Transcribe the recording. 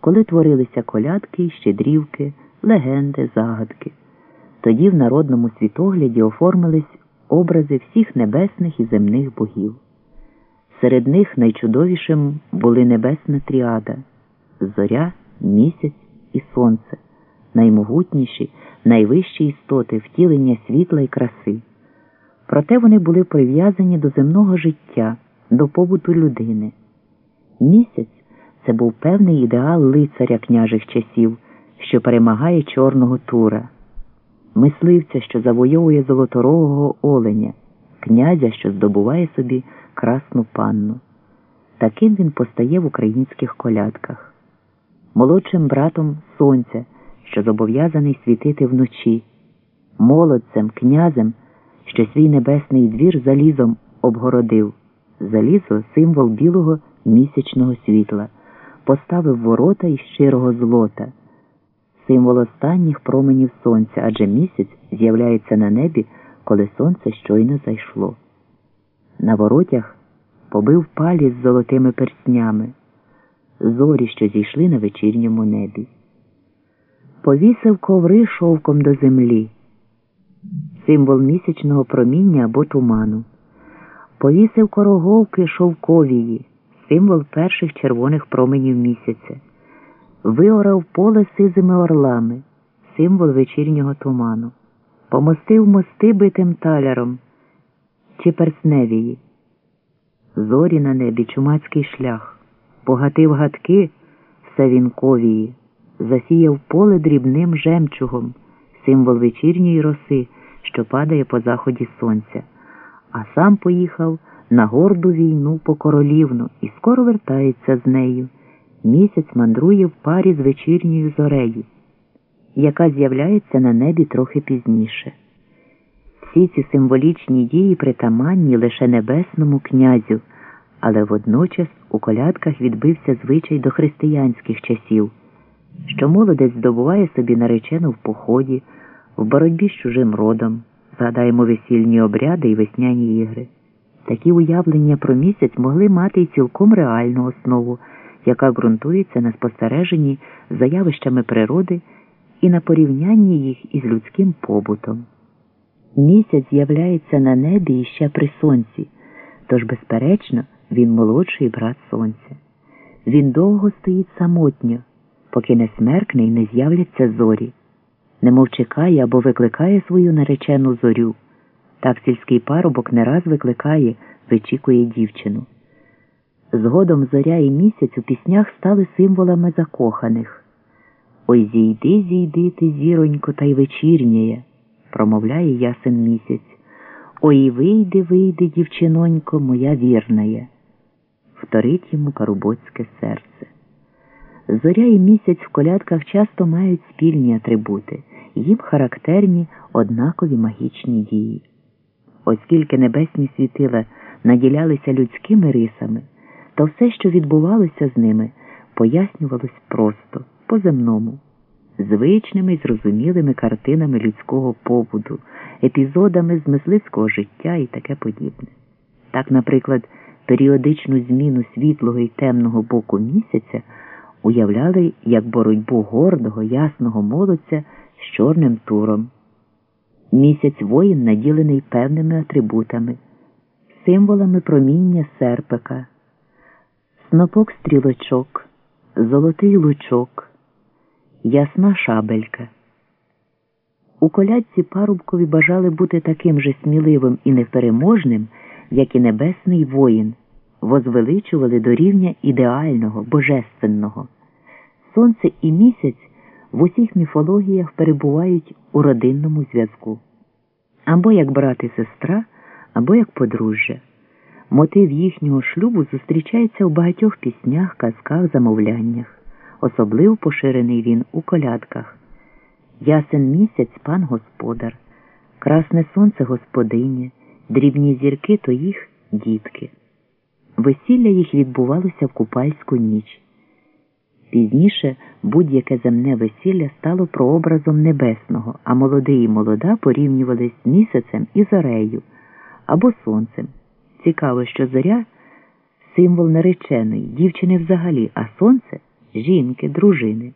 коли творилися колядки, щедрівки, легенди, загадки. Тоді в народному світогляді оформились образи всіх небесних і земних богів. Серед них найчудовішим були небесна тріада зоря, місяць і сонце, наймогутніші, найвищі істоти втілення світла і краси. Проте вони були прив'язані до земного життя, до побуту людини. Місяць це був певний ідеал лицаря княжих часів, що перемагає Чорного Тура, мисливця, що завойовує золоторогого оленя, князя, що здобуває собі красну панну. Таким він постає в українських колядках, молодшим братом сонця, що зобов'язаний світити вночі, молодцем, князем, що свій небесний двір залізом обгородив, залізо символ білого місячного світла, поставив ворота із щирого злота, символ останніх променів сонця, адже місяць з'являється на небі, коли сонце щойно зайшло. На воротях побив палі з золотими перснями, зорі, що зійшли на вечірньому небі. Повісив коври шовком до землі, символ місячного проміння або туману. Повісив короговки шовковії, символ перших червоних променів місяця, виорав поле сизими орлами, символ вечірнього туману, помостив мости битим таляром чи персневії. Зорі на небі чумацький шлях, погатив гадки савінковії, засіяв поле дрібним жемчугом, символ вечірньої роси, що падає по заході сонця, а сам поїхав на горду війну по королівну і скоро вертається з нею. Місяць мандрує в парі з вечірньою зорею, яка з'являється на небі трохи пізніше. Всі ці символічні дії притаманні лише небесному князю, але водночас у колядках відбився звичай до християнських часів, що молодець здобуває собі наречену в поході, в боротьбі з чужим родом, згадаємо весільні обряди і весняні ігри. Такі уявлення про місяць могли мати й цілком реальну основу, яка ґрунтується на спостереженні за явищами природи і на порівнянні їх із людським побутом. Місяць з'являється на небі іще при сонці, тож, безперечно, він молодший брат сонця. Він довго стоїть самотньо, поки не смеркне і не з'являться зорі, немов чекає або викликає свою наречену зорю. Так сільський парубок не раз викликає, вичікує дівчину. Згодом зоря і місяць у піснях стали символами закоханих. Ой зійди, зійди ти, зіронько, та й вечірнєє промовляє ясен місяць. Ой, вийди, вийди, дівчинонько, моя вірная, вторить йому карубоцьке серце. Зоря і місяць в колядках часто мають спільні атрибути, їм характерні однакові магічні дії. Оскільки небесні світила наділялися людськими рисами, то все, що відбувалося з ними, пояснювалось просто, по земному звичними й зрозумілими картинами людського побуду, епізодами з мисливського життя і таке подібне. Так, наприклад, періодичну зміну світлого і темного боку місяця уявляли як боротьбу гордого, ясного молодця з чорним туром. Місяць воїн наділений певними атрибутами, символами проміння серпика, снопок стрілочок, золотий лучок ясна шабелька. У колядці парубкові бажали бути таким же сміливим і непереможним, як і небесний воїн, возвеличували до рівня ідеального, божественного. Сонце і місяць в усіх міфологіях перебувають у родинному зв'язку або як брат і сестра, або як подружжя. Мотив їхнього шлюбу зустрічається у багатьох піснях, казках, замовляннях особливо поширений він у колядках. Ясен місяць пан господар, красне сонце господиня, дрібні зірки то їх дітки. Весілля їх відбувалося в купальську ніч. Пізніше будь-яке земне весілля стало прообразом небесного, а молодий і молода порівнювались місяцем і зорею або сонцем. Цікаво, що зоря символ нареченої, дівчини взагалі, а сонце жінки, дружини.